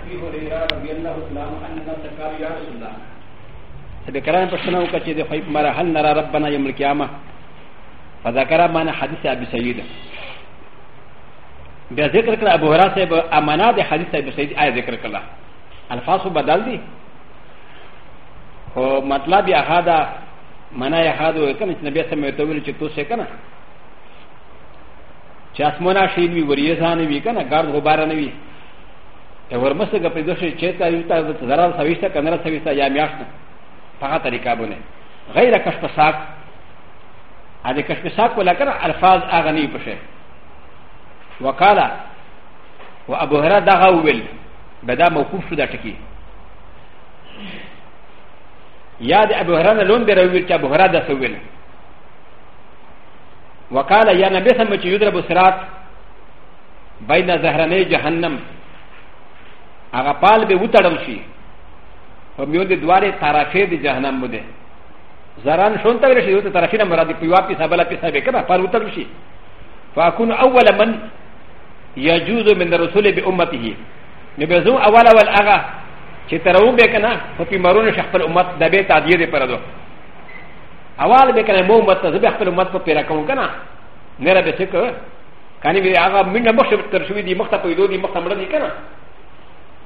ابي هريره رضي الله تعالى عنه قال يا رسول الله سبي كلام پښتنه وکړه چې د خیب مرحل نرا ربنا يوم القيامه فذكر معنا حديث ابي سعيد بیا ذکر کړ ابو هريره صاحب امانه د حدیث ابي سعيد آیه ذکر کړه الفاظ بدل دي خو مطلب یې هدا معنا یې هدا وکړه چې نبی سمې ته ویل چې توسه کنه چې اسمونه شین وی وریزان وی کنه ګرد غبار نه وی ورمسګه په دوشي چې تا یو تا زرال سويستا کنه سويستا یا میاشت په هغه طریقه باندې غیر کشف ساق ا دې کشف ساق ولا کړ الفاظ اغنی بشه وقاله و ابو هريره دا غوول بدا موقوف شو دا ټکی یا د ابو هريره لون به راویل چې ابو هريره دا سویل وقاله یا نبی سم چې یضرب سرات بین زهرنی جهنم هغه پال به وتړل شي په میو د دواره طرفې د جهنم بده زران شون ته ورشي دوی طرفې نه مراد په واپی سبلا په سبې کړه پال وتړل شي فاكون اول من يجوز من الرسول بامته نبزو اول اول اغا چې ترو به کنه په پیمارونو شخص پر امت د به تعدیه دی پردو اول به کنه مو امت ته به خپل امت په پیرا کوم کنه نه را به څه کنه کنه به هغه منډه مخ تر شوی دی مخ ته پیدو دی مخ ته مړ دی کنه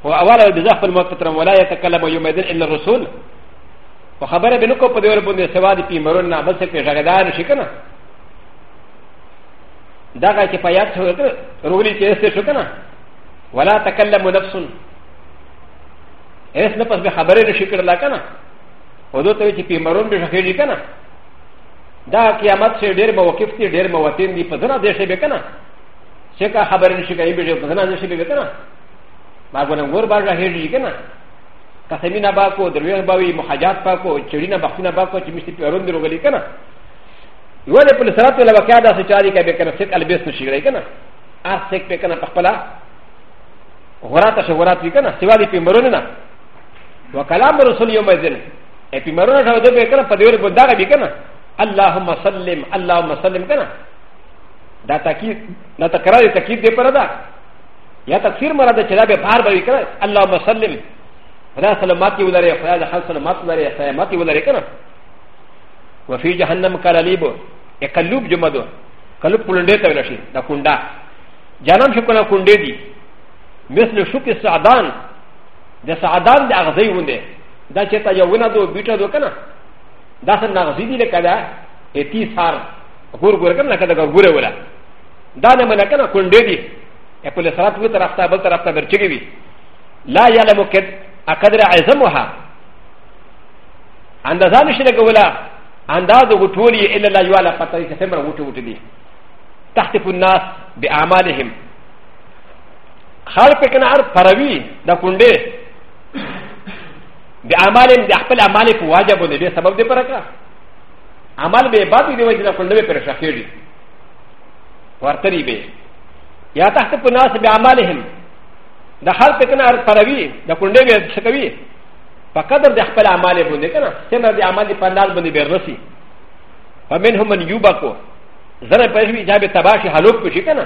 واولا بزاف الموت ولا يتكلم يومئذ الا الرسول وخبر بنكو بدور بن سواد في مرنا بس في غدار شكنا دغه چې پیات شو رولي چې استه شو کنه ولا تکلم نفس اس نه پس به خبره نشي کړل کنه ودو ته چې پیمرون به شخې کنه دا قیامت سے ډیر موقف دي ډیر مواتین دي په دغه دیشه به کنه څه کا خبره نشي کوي به په دغه دیشه به کنه ما غوړم ور باندې راهېږي کنه قسمینه با کو درویغ باوی محاجات با کو چړینه بختینه با کو چې مشتي پیروند روغلی کنه یو د پولیس راتو له وکیا داسې چاري کې به کنه سیک البیس نشي غړي کنه ا سیک په کنه خپل غراته شو غراته کنه سیوا دي پیمرونه نه وکلام رسول یوم ذل ا پیمرونه شو د به کنه په دیور بندا غبي کنه اللهم سلم اللهم سلم کنه دا تاکید دا تکرار تاکید دی پر دا やたついまらでちらべパーバリカー、アラマサリム。ラサラマティウダレファー、ハンサラマティウダレファー、マティウダレカナ。ウフィジャハンナムカラリボ、エカルブジュマド、カルプルンデータウラシ、ダクンダ。ジャナムシュコナクンデディ、ミスルシュキサダン、デサダンデアザイウンデ、ダチェタヤウナド、ビチャドカナ。ダサナズディレカダ、エティサー、ゴーゴーカナカダゴーゴーラ。ダナマナカナクンデディ。ا ب ل ا س ر ا ت و ت ر ا ف ت ا بل ت ر ا ف ت ا برشيوي لا يعلم اكدر عزمها عند ذ ا ن ش ن ك ولا عند ذ ا غتولي إ ل ا لا يعلى فتاي كثيرا وتوتي تحتف الناس ب أ ع م ا ل ه م خالفك نار فروي دا كوندي ب أ ع م ا ل ه م د ح ب ل أ ع م ا ل ه واجب ولدي سبب دي بركه أ ع م ا ل ب ي بابي دي وجدنا كوندي برشاكيري وارتري بيه یا تحت پناس بیا مالهم د هر پکنا پروي د کندې به شکوي په قدر د خپل اعمال باندې کنه څنګه د اعمال په انداز باندې بیرسي فمنهم من یوبکو زره په هی جابه تباشي حلوک پشي کنه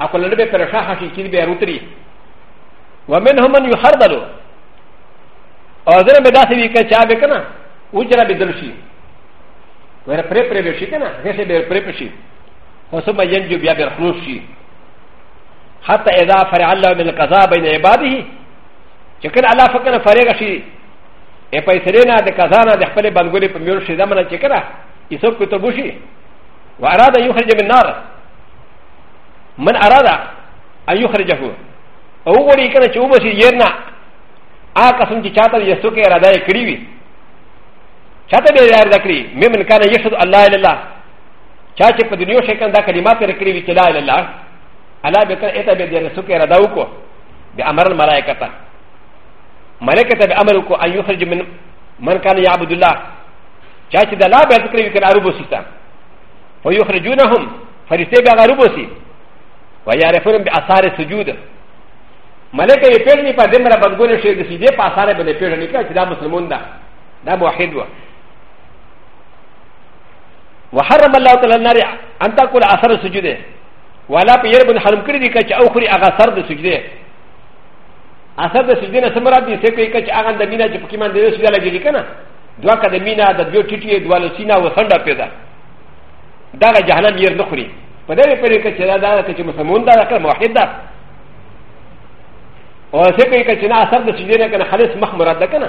اقل نه به پرشا حشي کې به روتري ومنهم من یخردلو او زره به داسې وی کچا به کنه وجره به درشي ور پرې پرې به شي کنه هغه به پرې پشي او سم ینجو بیا به خلوص شي حتى اذا فرع الله من القضاء بين عباده چکل الله فکر فرغ شي ا پیسرینا د قضانا د خپل بندګوري په میور شي دمنه چکرا یسب کو تبوشي واراد ان يخرج من النار من اراد ان يخرجه او غوري کنه چې وبشي يرنا ا قسم چې چاته یسو کې اراده کړی وي چاته به اراده کړی ممن کان یشهد الله الا الله چا چې په دنیا شي کنه دا کلمات رکړي وي چې لا اله الا الله アラビタエタビディアスケラダウコ、ビアマランマライカタ。マレカタビアマルコ、アユフジミン、マンカニアブドラ、チャチダラベスクリウカアルボシタ。フォユフリジュナホン、ファリセビアアルボシ。ワヤレフォンビアサレスジューダ。マレカリペルニパデマラバンゴネシェルシデパサレブネペルニカチダムスルモンダ、ダムワヘドワ。وحرم الله تعالى النار ان تاكل اثر السجود ولا په ير بن حرم کړی دی چې او خري هغه سر د سجده اثر د سجده نه سمرا دي څه کوي چې هغه د مینا چې پکې مان دې سجده لګی کنه دوا کده مینا د دیو ټیټي دوا لسینا وسنده پیدا دا جهنم ير نه خوري په دې پرې کې چې دا دا چې مسلمان دا کړ موحد دا او څه کوي چې نه اثر د سجده نه کنه خالص مخ مراد ده کنه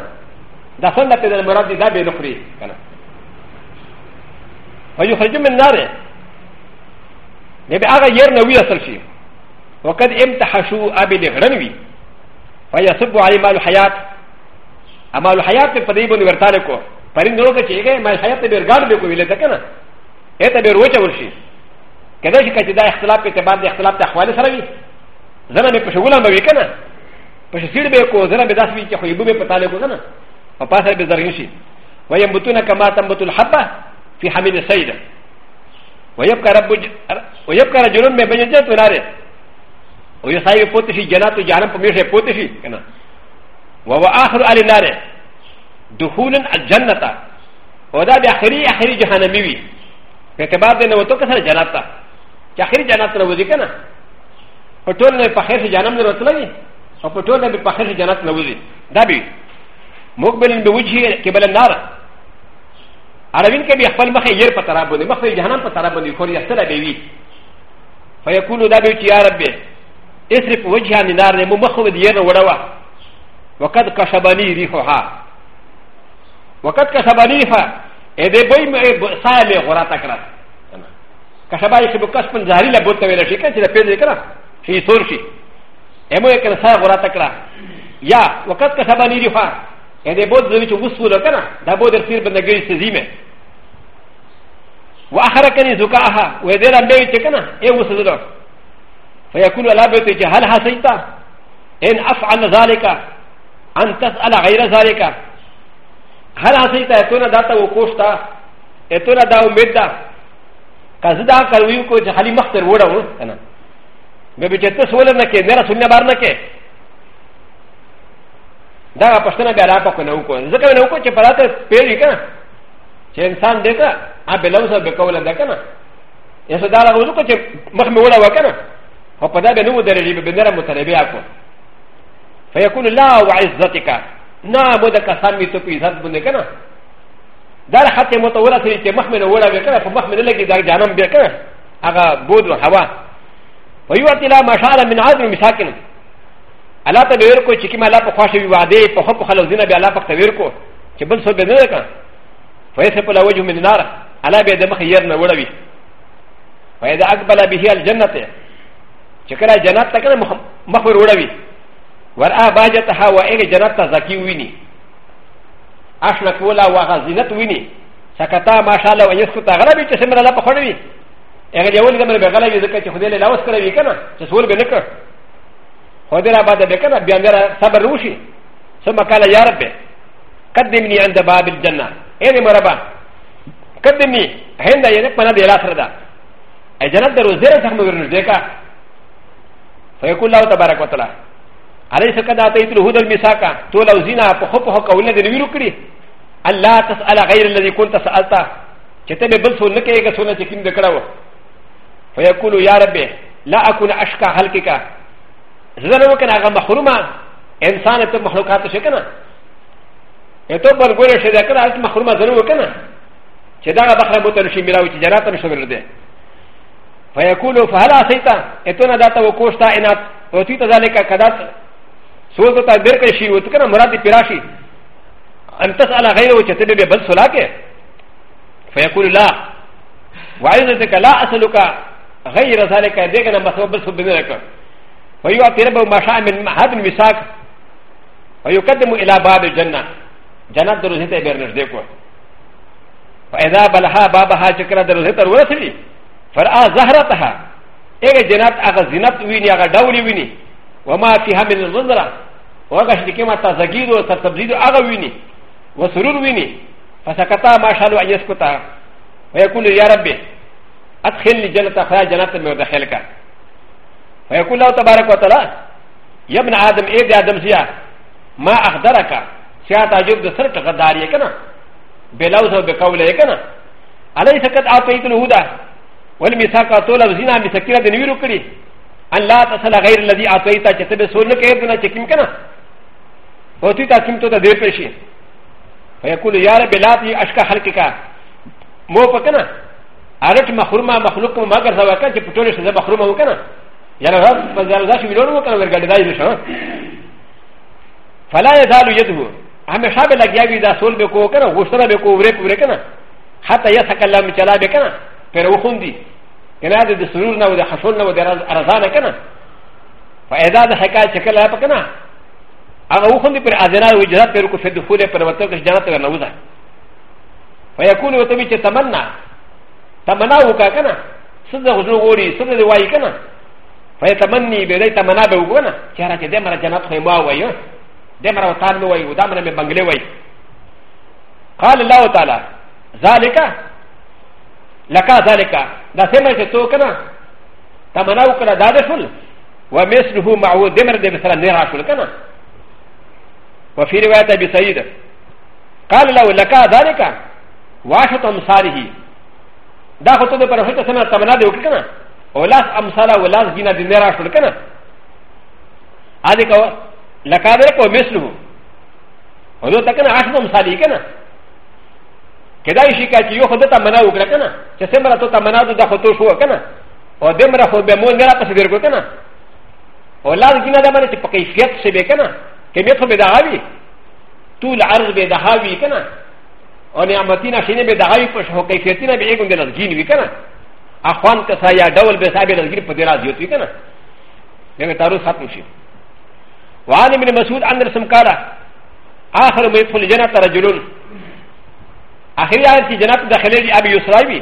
دا سنده پیدا مراد دي دا به نه خوري کنه فيخرج من ناره ن ب ع ا غ ي ر ن و ي ل س ل ش ي وقد امتحشوا ابي د غ ر ن و ي فيصب علي مال الحياه اما الحياه فديب ن و ر ت ا ل ك و فإن ن و ك ت ي ج ي ما الحياه برغال بكو الى ذكنا اتا بروجه وشي كذلك كتدا اختلاف تبان اختلاف تحوالي سرعي زنا بشغولا مبيكنا فشفير بكو زنا بداسبي يحبو بطالكو زنا فقال بزرعشي ويمبتون كما تمبت الحبه في حميد السيده ويبقى رجل من بين الجنة والنار ويسعي بوتشي جنات وجعلم بمشي بوتشي كنا وهو آخر آل النار دخول الجنة وهذا بآخري آخري جهنمي فكبار دينا وتوكسر جنات آخري جنات نوزي كنا فطول نه په خیر جنم نه راتللی او په ټول نه په خیر جنت نه وځي دا به مقبل به وجهه قبل النار アラビンケビアファルマヘイヤーパタラボン、マヘイヤーパタラボン、ユコリアセラビビ。ファヤクルダビチアラビ、エスリフウジハンナーネムマホウディエノワワ。ワカドカシャバニリフォハ。ワカドカシャバニリファ、エデボイメサイレオラタカラ。カシャバイシブカスパンザリラボタウェラシケンチラペディカラ。シーソーシー。エモエケンサーオラタカラ。や、ワカドカシャバニリファ。ا ن ي بود زوجي وصول كنا دا بود يصير بنجري سزيمه واخركني زكاها وديرا بيت كنا اي وصول فيقول لا بيت هل حسيت ان افعل ذلك ان تسال غير ذلك هل حسيت اتونا داتا وكوشتا اتونا دا ومدا كزدا كرويو كو حلي مختر ودا كنا بيت تسولنا كي نرى سنه بارنا كي だが、パスタナベラパコナウコ。ザカナウコチパラタペリカ。チェンサンデカ、アベロウザベコウランデカナ。エソダラウズコチェマムウラワカナ。オパダベノウデリベベナムタレビアコ。ファヤコンラワイザティカ。なあ、ボデカサミトピザブネカナ。だらはてもとわらせてマメのウラベカナ、ファマメレギダジャナンベカナ。アガボドハワ。ファユアティラマシャラミナズミサキン。الله ته ویل کو چې کیم الله په خوښ وی وعده په خو په خلوزینه به الله په تویر کو چې بل څه به نه کړ فیسه په لوجه من نار الله به د مخ ير نه وړوي فاذا اقبل به الجنه چې کله جنت ته کله مخ ور وړوي ورا باجتها واغه جنت ته زکی ویني اشنا کولا واغزینت ویني سکتا ماشاء الله ويسکتا غربي چې سمره الله په خوړوي هغه یول دمر به غلوي ځکه چې خدای له لاس کړوي کنه چې سول به نه کړ و ب ر ا بعد ب ك ن ا بيان ر ا صبر روشي ثم قال يا ربي قدمني عند باب ا ل ج ن ة اين مربى قدمني هند ينك من هذه الاسرده اي جنات روزير سهم رجلك فيقول الله تبارك وتعالى عليك قد اعطيت الهدى المساكا تولى زنا فخفها قولا لنيركري الله تسال غير الذي كنت سالته كتب بلسو نكيك سونه كم ذكره فيقول يا ربي لا اكون اشكى هلكك زر وکنا هغه محرومه انسان ته مخلوقات شي کنه ته بل ګوره شي دا کنه محرومه زر وکنا چې دا دخل مو ته نشي ملاوي چې جنات نشي ورده فيقول فهل عصيت اتنا داتا وكوشتا انات وتيت ذلك كدات سوز تا دیر کړی شي وته کنه مراد پیراشي ان تسال غیر و چته به بل سلاکه فيقول لا وعيدتك لا اسلك غير ذلك دغه مسبب سبب نه کړ ويعطي ربه ما شاء من هذا المساك ويقدم إلى باب الجنة جنة دروزته بيرنجدكو فإذا بلها بابها شكرا دروزته ورسلي فرأى زهرتها إيه جنات أغا زنات ويني أغا دولي ويني وما فيها من الزندرة وأغا شكيما تزجيد وتتبزيد أغا ويني وسرور ويني فسكتا ما شاء الله أن يسكتا ويقول يا ربي أدخلني جنة خيا جنة من دخلك فيقول الله تبارك وتعالى يا ابن ادم ايه يا ادم زيا ما اخدرك سيات عجب دسر تغداري كنا بلاوز وبقول كنا عليه سكت اعطيت الهدى والميثاق طول زينا مسكيره دنيرو كري ان لا تسال غير الذي اعطيت كتب سنك ايه بنا تكيم كنا وتيتا كيمتو تدير بشي فيقول يا رب لا تي اشكى خلقك مو فكنا ارت مخرمه مخلوق ما غرزوا كان تطول شذا مخرمه وكنا やらば、ばざらしみろもかんがりだいでしょ。ファラヤザルヤドゥ。アメシャベラギャビダソルベコーカー、ウスタラベコーブレクブレカナ。ハタヤサカラミチャラベカナ。ペロウンディ。ケナディスルナウデハソルナウデアラザナカナ。ファエザーハカチェカラパカナ。アウンディペアザラウジャペルコフェドフォレペロワトルジャナテラウザ。ファヤコノトミチェタマナ。タマナウカカナ。スザウズノウリ、スザウワイカナ。فيتمني بدايه تمنا بوغنا شهر ا ت د م ر جنات خيما ويو دمر وطان وي ودمر من بنغلي وي قال الله تعالى ذلك لك ذلك لا سمع تتوكنا تمنا وكنا دادشل ومثله معه دمر دي مثلا نراشل كنا وفي روايه ابي سعيد قال له لك ذلك واشط امصاره دا خطوه پر هټه سمه تمنا دی وکړه ولاس امثالا ولاس جينا دي نرى شو لكنا هذا كو لكادر كو مثله ولو تكنا عشر امثالي كنا كدا يشي كاتي يو خدتا منا وكرا كنا كسمرا توتا منا دو دا خطو شو كنا ودمرا خو بمو نرى پس دير كنا ولاس جينا دا مرة تبقيفيات سبه كنا كميت خو بدعاوي طول عرض بدعاوي كنا ونعمتنا شيني بدعاوي پش هو كيفيتنا بيگون دلال جين وي كنا اخوان کسا یا ډول به صاحب نظیر په دراز یو کنه دغه تعرض ختم شي وعن ابن مسعود ان رسم قال اخر ما يدخل الجنه رجل اخر یاد چې جنت داخله دی ابي يسرائي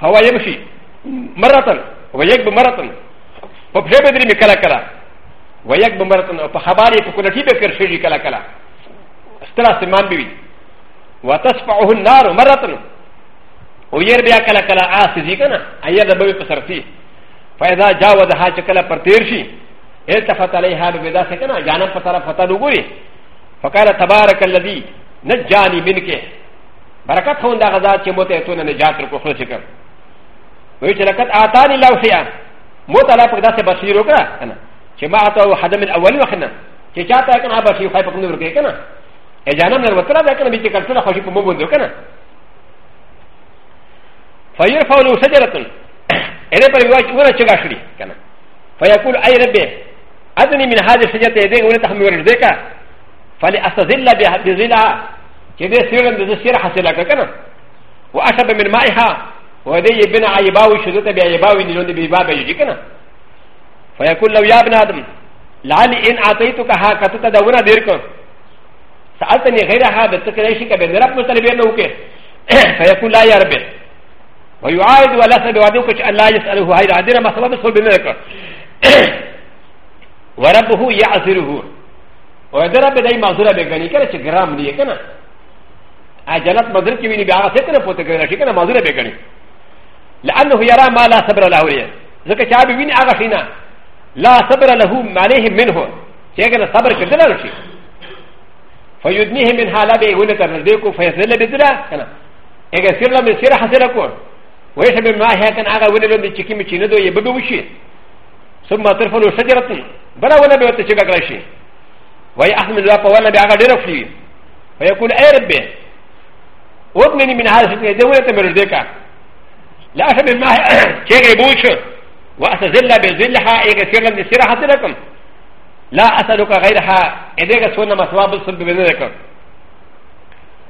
فهو يمشي مره ويك بمره په پښه بدري مې کلا کلا ويك بمره او په خبرې په کولټي به کړ شي کلا کلا استرا سمان بي وتسفعه النار مره و ير بيا كلا كلا آسي زي كنا ايا دبوي بسرتي فإذا جاوز ها چكلا پر تيرشي التفت عليها ببدا سكنا جانا فتلا فتا نغوري فقال تبارك الذي نجاني منك بركت هون دا غزا چه موتا اتونا نجات رکو خلص کر وی چه لکت آتاني لو سيا موتا لا پک دا سي بشير وکرا کنا چه ما آتاو حدم الاول وخنا چه چاہتا ہے کنا بشير خواهی پکنو رکے کنا اجانا من الوطرہ دا کنا بیچه کرتنا خوشی پمو بندو کنا فيرفع له شجرة ا ل ي ب ر يواجه ولا شغاشري كان فيقول اي ربي اذني من هذه الشجرة يديك ولا تحمل يرديك فلاستذل بذلها كذا سيرا بذسيرة حسلك كان واشرب من مائها وهذه يبنى عيباوي شذوت بعيباوي نجون ببابا يجي كان فيقول لو يا ابن ادم لعلي ان اعطيتك ها كتت دونا ديرك سالتني غيرها بتكريشك بنرب مطلبين فيقول لا يا ربي ويعاود ولا سبب الله يسأله هاي العديرة ما سبب سبب ذلك وربه يعذره وإذا رب داي معذورة بيغني كنا چه غرام ليه كنا عجلت مدر كي ويني بيعا سيكنا پوتا لأنه يرى ما لا صبر له ليه ذكا چابي ويني لا صبر له عليه منه چه صبر كدنا رشي فيدنيه من بدرا من و و ي ى ي ي ب ب ل ل ل م ه ك ك ن ن ن ع ت ح ويش و هيكن اغا ولد بشكي مشيندو يبدوشي ثم ترفل شجرة بلا ولا بيوتشيكا غاشي وهي احمد الله ي بأغا ديرفي ويقول اي ربي وابنني من هذا الشيء دولة مرزيكا لا شبه ما شيء بوش وأتذل بذلها يغفر لم يسيرها لكم لا ك غيرها إذا كنت سنة مسواب الصلب بذلك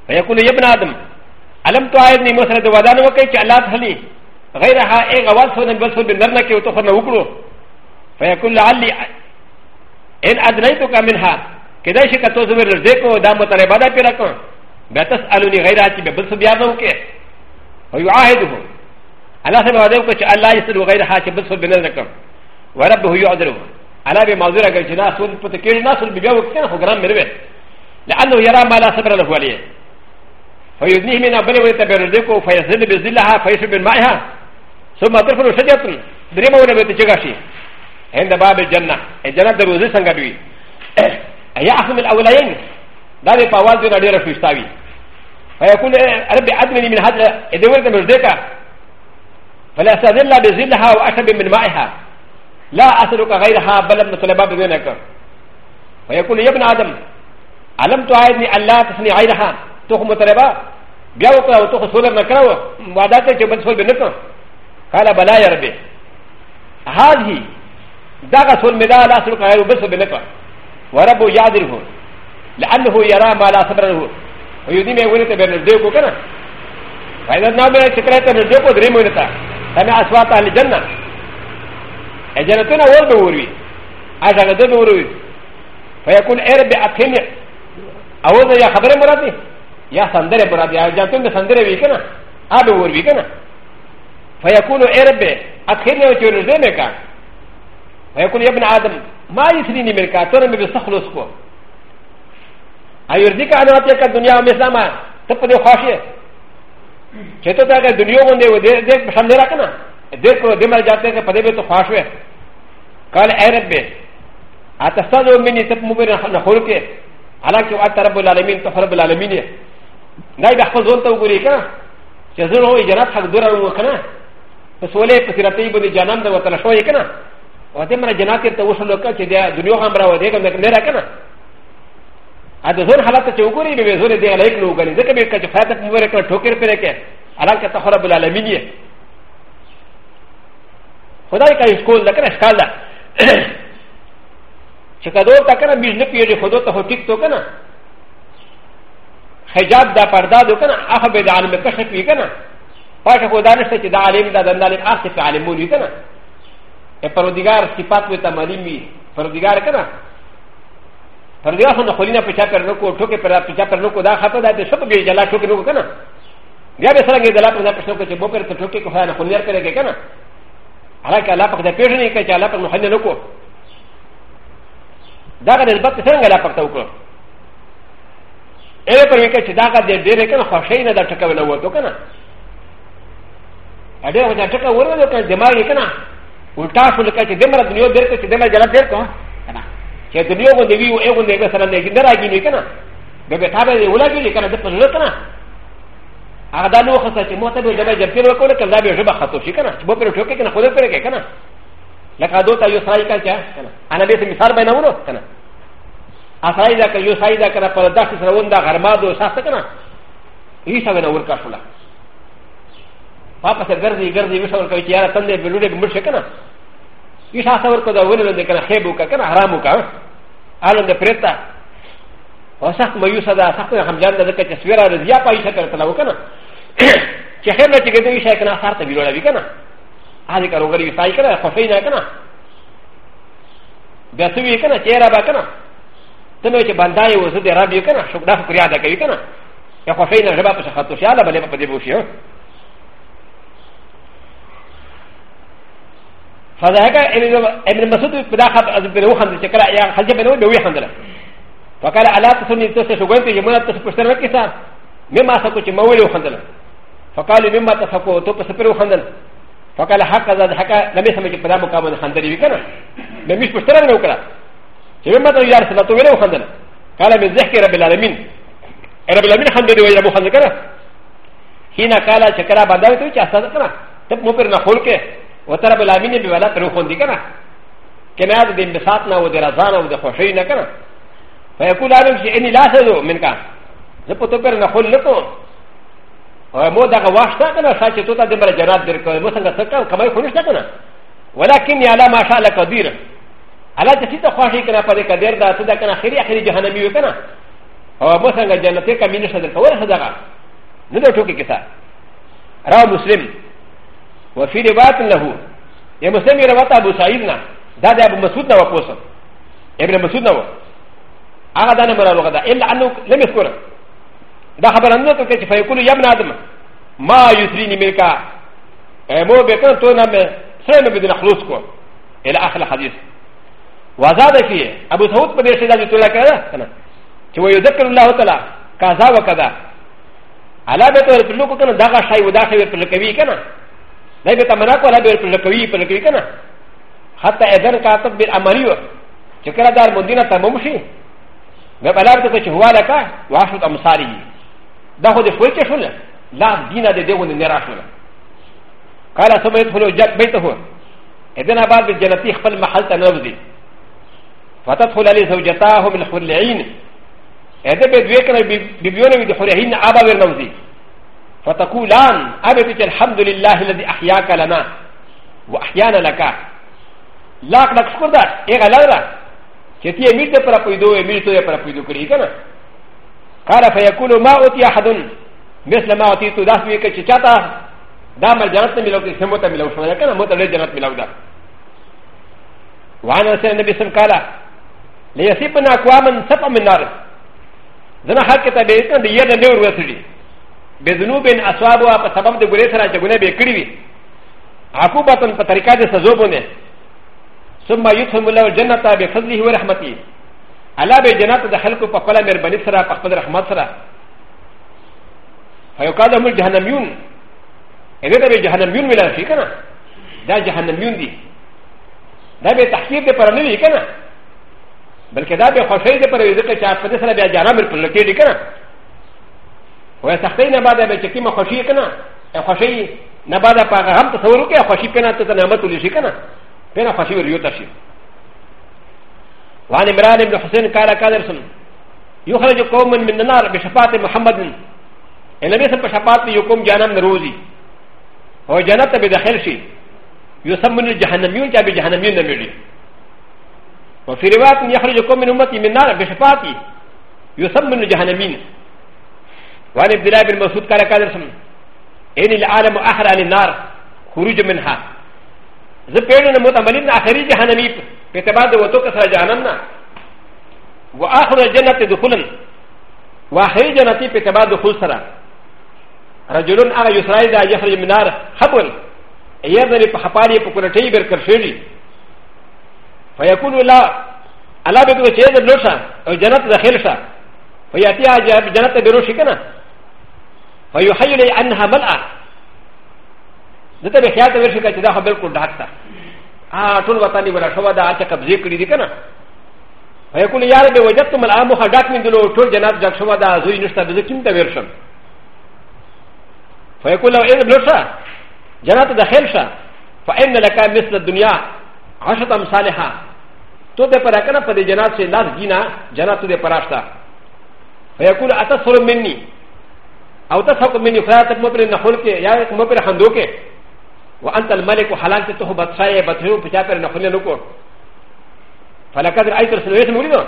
فيقول يا ابن آدم علم تو آیت نیمو سره د ودان وکي چې الله تعالی غیرها ای غواز سو نن بسو بنر نه کې تو خو نه وکړو فیکل لعلی ان ادنیتک منها کدای شي کته زمر دې کو دا مطلب ادا پیرا کو بیا تسالونی غیرها چې بل سو بیا نو کې او یعاهده الله سره وعده وکړي چې الله یسر غیرها چې بل سو بنر نه کړ وربه یعذره الله به معذور اگر چې نه سود پته کې نه سود بیا وکړي خو ګرام مروي لانه یرا ما لا صبر له علیه فيدنيه من ابن ولد بردكو بزلها فيشرب الماء ثم تدخل شجره دريم بتجاشي عند باب الجنه الجنه دروزي سنغبي اي اخم الاولين دار فواز نادر فيستاوي فيقول ربي ادمني من هذا اذا ولد بردكا فلا استذل بزلها واشرب من مائها لا اسلك غيرها بل من طلباب بينك فيقول يا ابن ادم علمت عيني ان لا تصني غيرها とこもたれば、ビアウトはとこそらなかわ、わだてちゃぶんそうでなか。カラバラやべ。はじ、だがそれめだらするから、ぶそうでなか。わらぼやでるほ。لأنه يرى ما لا صبر له ويدين يقول لك بين الدوق وكذا فإذا نعمل شكرا بين الدوق ودريم ونتا سمع أصوات أهل الجنة الجنة ولد وروي أشغل ذنب وروي فيقول أرب أقيم أولا يا خبر مراتي やサンデレブラディアジャトンでサンデレウィケナアドウォルウィケナファヤコノエレベアケネオチュルゼメカファヤコノヤブナアダムマイスリニメカトレメブサクロスコアユルディカアドラテカドニアメサマトプデホシェチェトタカドニオンデウデデサンデラカナデコデマジャテカパデベトファシュエカレエレベアタサドミニテプムベナホルケアラキュアタラブラレミントファラブラレミニ دا د خپل ځون ته وګوري که چې زه نو جنت حق دوره وم که نه پس ولې په سیرتۍ باندې جانان ته وتله شوی که نه او دې مره جنت ته وشلو که چې دا دنیا هم را ودې که نه را که نه ا د زور حالت ته وګوري به زور دې الایک نو وګوري ځکه به که چې فاتح مو ورکړه ټوکر پرې کې الکه ته رب العالمین یې خدای کا اسکول لکه نه ښکال ده چې کدو تا کنه بیزنه پیږي خدو ته هو ټیک تو کنه حجاب دا پردا دو کنه اخ به د عالم کشف وی کنه پاشه خدا نشته چې د عالم دا دند عالم اخ څه عالم وی کنه ا پرودګار صفات و تمالیم وی پرودګار کنه پرودګار خو نه خلینا په چا پر نو کو ټوکې پر په چا پر نو کو دا خطا ده چې سب به جلا ټوکې نو کنه بیا به سره دلا په پښتو کې چې بو پر ته ټوکې کو نه خلینا کرے کنه حالکه الله پاک دا پیژنې کې چې الله پاک نو خلینا نو کو دا غره البته څنګه الله پاک ته وکړه ا ل ا ك ا تدعى د ي ر ك ن خ ش ي ن د ت ك و ل و د و ك ن ا ا د ي ر د ت ك و ل و ك ن د م ا ر ي ك ن ا و ت ا ف ل ك ا ت د م ر د ن ي و د ر ك ت د م ر ج ل د ر ك ا ش ا د ن ي و و ن د ي و ا و ن د ي ب س ر ا ن د ي ن ر ا ج ي ن ي ك ن ا ب ب ت ا ب ي و ل ا ج ي ن ي ك ن ا د ب ن ل ك ن ا ا غ د ا ل و خ ص ت م و ت ب د م ر ج ل د ر ك ا ك ل ا ب ي ج ب خ ط و ش ي ك ن ا ب و ب ر ش و ك ك ن ا خ و د ب ر ك ك ن ا لكادوتا يسرايكا ك ن ا انا بيت مثال بينهم ك ن ا アサイダカ、ヨサイダカ、パラダシサウンダ、ガラマド、サタカナ、イサウンダ、ウルカフラ。パパセガリガリウシャウンカイヤー、タンデブルレムシェカナ。イサウンカダウルレンデカナヘブカカナ、ハラムカ、アランデプレタ。おさくまゆさだ、サクナハムジャンダ、ケチスウェラ、リアパイシャカナウカナ。チェヘナチェケディシャカナ、サタビロラビカナ。アリカロガリサイカナ、ファフェイナカナ。ビアスウィカナ、チェラバカナ。ته نو چې بندا یو زه د رب یو کنه شکر شکریا ادا کوي کنه یا خو فینه جواب په خاطر شي الله بلې په دې بوشي فذاك ابن مسعود بدا خط از بنو خند چې کړه یا خلجه بنو دوی خندله فقال الا تسني تسشغل ته یمنا تسپشتر وکیسا مما سکو چې مولو خندله فقال مما تفقو تو پسپرو خندله فقال حق ذا حق لم يسمع چې په دا مقام خندري وکړه لم يسپشتر نه وکړه يوم مدى يار سلطه ولو خندل قال من ذكر رب العالمين رب العالمين خندل ويا ابو خندل كنا هنا قال شكرا بدل تو چاسا كنا تب مو پرنا خول کے وتر رب العالمين بولا تر خوندي كنا كنا د انبساط نا و د رضا نا و د خوشي نا كنا فيقول عالم شيء اني لا سدو منك زه پتو پر نه خول نکو او مو دا واښتا کنه ساتي ته د مر جنات درکو مو څنګه څنګه کمای خو نشته کنه ولكن يعلم ما شاء الله قدير الله چې څه خوښي کنه پرې کډیر دا څه دا کنه خیری اخري جهنمی وکنه او مو څنګه جنته کمینه شدل کول صدقه نه دا ټوکی کیسه را مسلم وفي روايه له يا مسلم روايه ابو سعيدنا دا دا ابو مسعود نو پوسه ابن مسعود نو هغه دا نه مرالو غدا الا انه لم يذكر دا خبر انده ته چې فیکول یم نادم ما یسرینی ملکا مو به کنه تو نه سره مې بدنا خلوص کو الى اخر الحديث وزاد كي ابو سعود قد يشهد ان يقول لك انا كما يذكر الله تعالى كذا وكذا على بيت الفلوك كان دغا شيء وداخل الفلكوي كان لا بيت مناك ولا بيت الفلكوي الفلكوي كان حتى اذن كاتب بالامريو شكرا دار مدينه تممشي وبلغت هو لك وعشرة امثالي داخل الفلكه شنو لا دين دون نراشنا قال سمعت فلو جاء بيته اذن ابا بالجنه يخفل محل تنوزي وتدخل عليه زوجتاه من حور العين هذا بدويك ببيون من حور العين أبا ورنوزي فتقولان أبتك الحمد لله الذي أحياك لنا وأحيانا لك لا لك شكر دار إيه غلالا كتي أمير تبرا بيدو أمير تبرا بيدو كري كنا قال فيقول ما أوتي أحد مثل ما أوتي تداس بيك تشاتا دام الجنة ملوك سموتا ملوك شمالا كنا موتا لجنة ملوك دار وعن سيدنا النبي صلى الله عليه وسلم قال ليسيبنا اقواما سبع من نار زنا حق تبعيتنا دي يدن نور وسري بذنوب اصابوا بسبب دي غري سرا جغنا بكري وي عقوبة بطريقة دي سزوبونه ثم يدخل الله الجنة بفضله ورحمته الا بجنات دخلكم فقلا مربني سرا فقد رحمت سرا فيقال لهم الجهنميون اذا تبع جهنميون ولا شيء كنا ده جهنميون دي ده بتحكير دي, دي برنامج كنا بلکې دا به خوشی ده پر ځکه چې په دې سره بیا جرام پر لټې دي کنه وای سختې نه بعد به چې کیمه خوشی کنه خوشی نه بعد په هغه هم تصور وکړه خوشی کنه ته نعمت ولې شي کنه پینا خوشی ور یو تشي وان عمران ابن حسین قال قال رسول يخرج قوم من النار بشفاعه محمد النبي صلى الله عليه وسلم يقوم جانم نروزي هو جنت به داخل شي يسمون الجهنميون جاب جهنميون نميلي وفي روايه يخرجكم من امتي من نار بشفاتي يسمى جهنمين وعن عبد الله بن مسعود قال كادرسم ان العالم احرى للنار خروج منها ذ بين المتملين اخري جهنمي بتبادل وتوكس جهنمنا واخر الجنه دخولا واخر الجنه بتبادل دخول سرا رجل على يسرائيل يخرج من النار خبر يرضى بحقاري بكرتي بركرشيري فيكون لا على بك شيء لوشا او جنات دخلشا فياتي بجنات بروشكنا فيحيل انها ملأة دته به خیال ته ورشي چې دا خو بالکل ډاک تا ا ټول وطن دی ولا شو دا چې قبضه کړی دي کنه فیکون یار به وجدت مل عام خو ډاک من دلو ټول جنات ډاک شو دا زوی نشته د کیم ته ورشم فیکون لو اذن لوشا جنات داخل شا فان لك مثل الدنيا عشرة أمثالها تو ده پر اکنا پا ده جنات سے لاز گینا جنات تو ده پراشتا فیقول اتصر منی او تصحق منی خیاتک مپر نخول کے یا ایک مپر خندو کے وانت الملک حلال تے تو بادشاہ بادشاہ پچا پر نخول نے نکو فلقد رأيت رسول الله مولد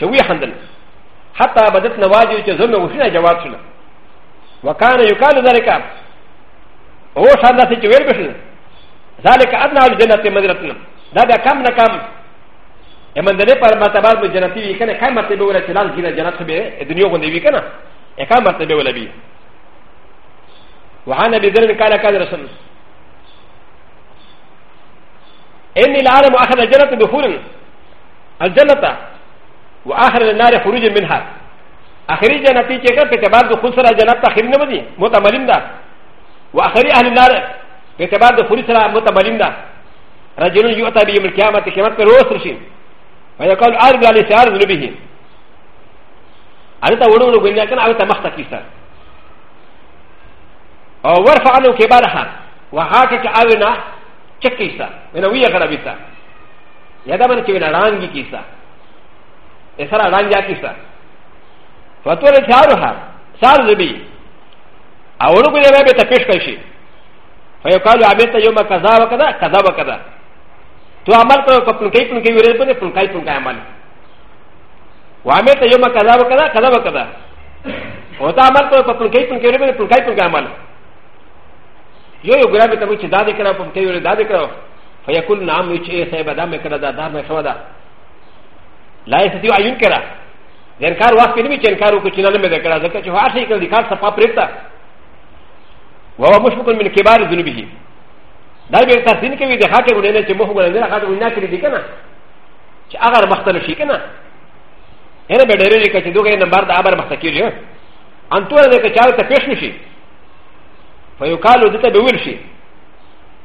چوی خندل حتى بدت نواجه چ زم وشنا جواب شنا وكان يقال ذلك او شان ذات چویر بشن ذلك ادنا الجنه مدرتنا だがかんなかん。エマンデレパーマタバーブジャナティビキャンマテベウレチランキナジャナテベエデニオゴンデビキャナエカマテベウレビ。ワハナビデルカラカラソン。エミラーマアハナジャナテベフォルン。アジャナタ。ワアハナナレフォルジンミンハ。アヘリジャナティチェカペカバードフォルサラジャナタヘリノディ、モタマリンダ。ワアヘリアハナナレペカバードフォルサラモタマリンダ。رجل يؤتى به يوم القيامة كمات بروس رشيم ويقول أرجع لسعر ذنبه أنت ولو لو قلنا كان أنت مختك يسار أو ورفع عنه كبارها وهاكك أبنا شك يسار من ويا غرب يسار يدا من كبنا رانجي كيسار إسرا رانجا كيسار فتولى سعرها سعر ذنبه أولو قلنا بيتا فيش كيشي فيقال عملت يوم كذا وكذا كذا وكذا تو عمل کرو کہ پنکے پنکے ویرے بنے پنکائی پنکا عمل وامے تو یوم کذا و کذا کذا و کذا ہوتا عمل کرو کہ پنکے پنکے ویرے بنے پنکائی پنکا عمل یو یو گرا بھی تمہیں چھ دادے کرو پنکے ویرے دادے کرو فیکل نام یو چھے صاحب ادا میں کرا دا دا میں شوا دا لا یستیو عیون کرا انکار واس کے نہیں چھ انکار کو چنا میں کرا ذکر چھو ہر شے کر دکھا سپا پریتا وہ مشفق من کبار ذنوبہ だいぶたしんけみではけごねちもほらではごなきりでかな。ちあがまたのしかな。えらべでれりかちどげなばだあばまたきりよ。あんとらでかちゃうたペシュシ。ファユカルでたべウルシ。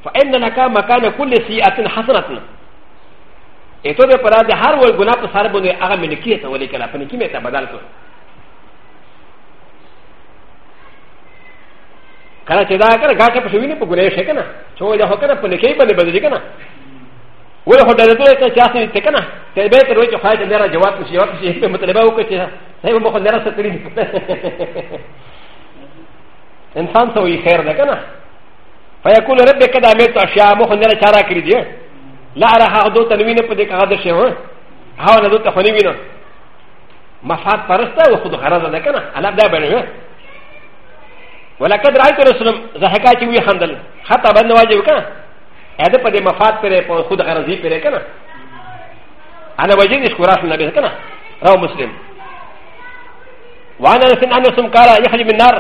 ファエンダナカマカナクリシアテンハサナツナ。エトレパラでハローグナプサーボでアガミニキエタウリカラファニキメタバダルト。カラチダーカラガチャプシュウィンプグレーシェケナ。チョウヤホケナプレケイバデバディケナ。ウォルホダルトレチャスにテケナ。テベルウィチョファイトネラジャワプシュワプシュウィンプレバウケチャ。セブモホネラセクリン。エンサンソウィヘルデケナ。ファヤコルレベケダメトシャモホネラチャラクリディエ。ラハハドタウィンプデカダシェウォハワナドタファニウィノ。マファッパラスタウォードハラザデケナ。アラダベルウィン。ولكن رايت رسول زهكاتي وي خندل حتى بند واجب كان هذا قد مفاد پر خود غرضي پر كان انا وجد اشكراش النبي كان رواه مسلم وانا نسن ان نسم قال يخرج من النار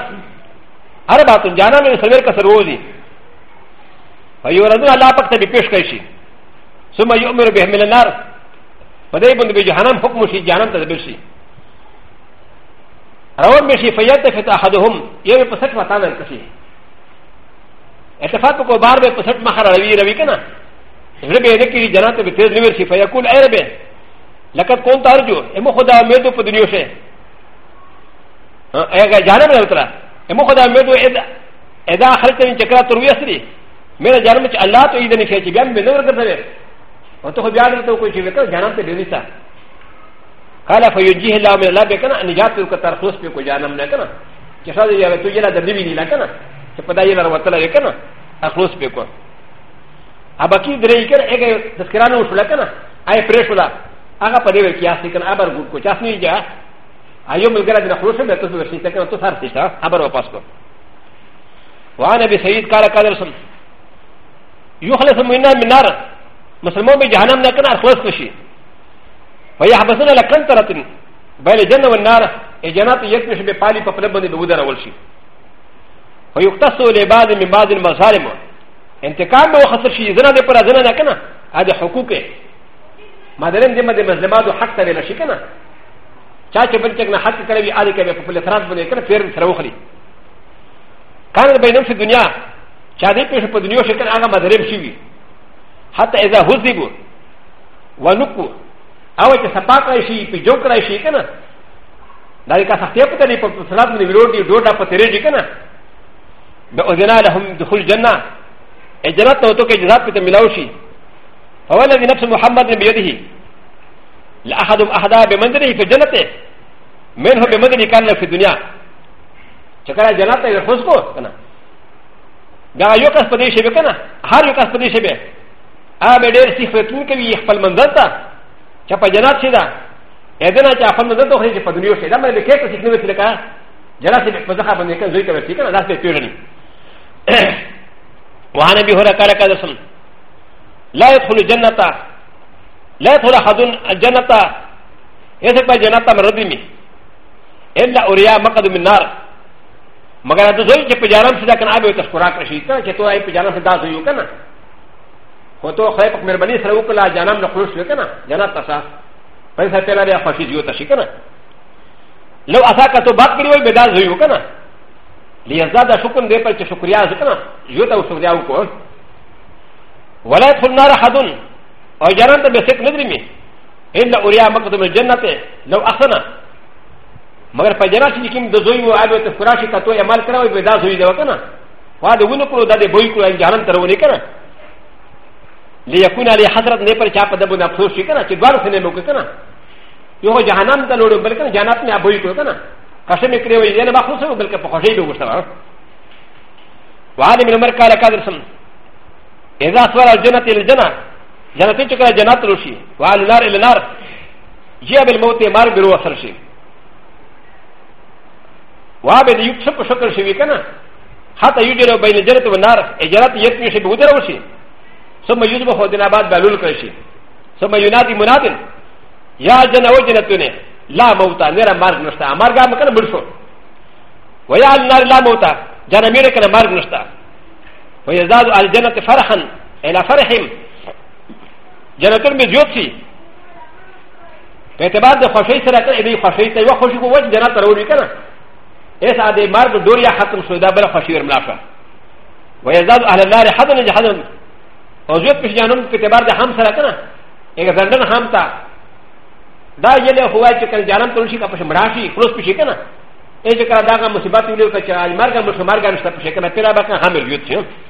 اربعه جانا من سمير كسر وزي فيوردون الله پاک ته پیش کوي شي ثم يؤمر بهم النار فدای بند به جهنم حکم شي جهنم ته به شي روان بشي فيلتفت احدهم يوم بسط وطن الكشي اتفاق کو بار بے پسٹ مخر روی روی کنا ربے نکی جنات بے تیز نور سی فیقول اے ربے لقد کون تارجو امو خدا امیدو پا دنیو سے اگا جانب نہ اترا امو خدا امیدو ادا خلق تنی چکرا تروی اسری میرا جانب چا اللہ تو ایدنی شیچی بیان بے نور کر دوے تو خو بیان رہتا کوئی چیز کر جانب تے بیوی سا قال فيجيه الله من الله بكنا نجات وكتر توس بكو جانم لكنا كشاد يا توجينا دنيبي لكنا كفدا يلا وتلا لكنا اخلص بكو اباكي دري كنا اجا تذكرانا وشلا كنا اي بريشولا اغا پدې ور کیاس کنا ابر ګور کو چاسنی جا ایو ملګرا د خلوص به تاسو ورشي کنا تو سار سیتا ابر واپس کو وان ابي سعيد قال قال رسول يخلص منا من نار مسلمون به جهنم نه کنا اخلص کو شي فيحبسون على كنترة بين الجنة والنار الجنات يكمش ببالي فقلبني بودر والشي فيقتص لبعض من بعض المظالم انتقام وخسر شيء زنا دي پر زنا نكنا هذا حقوقه ما دلم دي ما دي مظلمات حق تري لشي كنا چاچه بلچکنا حق کروی آده که بپل اعتراض بنه کنه فیرم سروخلی كانت بين نفس الدنيا شادي بيش بدنيا شكل اغا مدرب شوي حتى اذا هزبوا ونكوا او چې سپاک راشي په جوک راشي کنه دا یې کا سختي په کنه په سلام باندې ویلو دی ډوډا په تیرې دی کنه د اذنا لهم دخول جننه ا جنت ته تو کې جزات په ملاو شي فوالذي نفس محمد بيده لا احد احدا بمندره في جنته منه بمدنه كان في الدنيا چکر جنت ته خوش کو کنه دا یو کس په دې شی به کنه هر یو کس په دې شی به ا به ډېر صفاتون کوي خپل منځ ته チャパジャナシダエデナチャファンドドヘジパドニューシダメディケータシクネテカジャラシディパザハバネカズイカベティカナセピューニワハネビホラカラカダソンライフルジャナタライフルハドンジャナタエセパジャナタマロディミエンダオリアマカドミナー مگر د زوی چې په جارم سره کنه اوبه تشکرا کړی ته چې توه په جارم سره دا زوی وکنه و تو خدای په مهرباني سره وکړه جانم له خلوص وکنه جنت تاسا پیسې پیلا بیا خوشی دیو تاسو کنه لو اسا کا تو بات کړی وای بدا زوی وکنه لیزاد شکر دې پر چې شکریا وکنه یو ته شکریا وکړه ولا يدخل نار احد او جنت به سک ندري می الا اوریا مقدم الجنت لو احسن مگر په جنت کې کوم د زوی او ابو ته فراشي کا تو عمل کراوي بدا زوی دی وکنه وا دې ونه کړو دا دې بوې کړو جنت ترونه کنه ليكون علي حضرت نيبر چا پد بنا افسوس شي کنه چې دوار سنه مو کنه یو هو جهنم ته لوړو بل کنه جنت نه ابوي کو کنه قسم کړی وي نه مخصوص وي بلکې په خوشي به وسره وعلي من عمر قال قادر سم اذا سوال الجنه الى الجنه جنت چې کړه جنت روشي وعلى النار الى النار جيب الموت مار برو اثر شي وابد يكسب شكر شي کنه حتى يجري بين الجنه والنار اجرت يتمشي بودره وشي ثم يذبح ودين اباد بلول كرشي ثم ينادي مناد يا جنة وجنتني لا موتى نرى مرض نشتا مرغا مكان برشو ويا النار لا موتى جنة ميرك مرض نشتا ويزداد الجنة فرحا الى فرحهم جنة بزيوتي فاعتبار ده خوشي سرعة إلي خوشي تيوه خوشي قوة جنة تروري كنا إيس عده مرض دوريا حتم سودا بلا خوشي ورملاشا ويزداد أهل النار حضن جهنم او زوت پش جانم په اعتبار د هم سره کنه یک زندن هم تا دا یله هوا چې کله جانم ټول شي کا پش مړا شي کلوس پشي کنه اې چې کله دا مصیبت ویلو کچا اج مرګ مو شمارګ نشته پشي کنه پیرا باکه هم یوت شي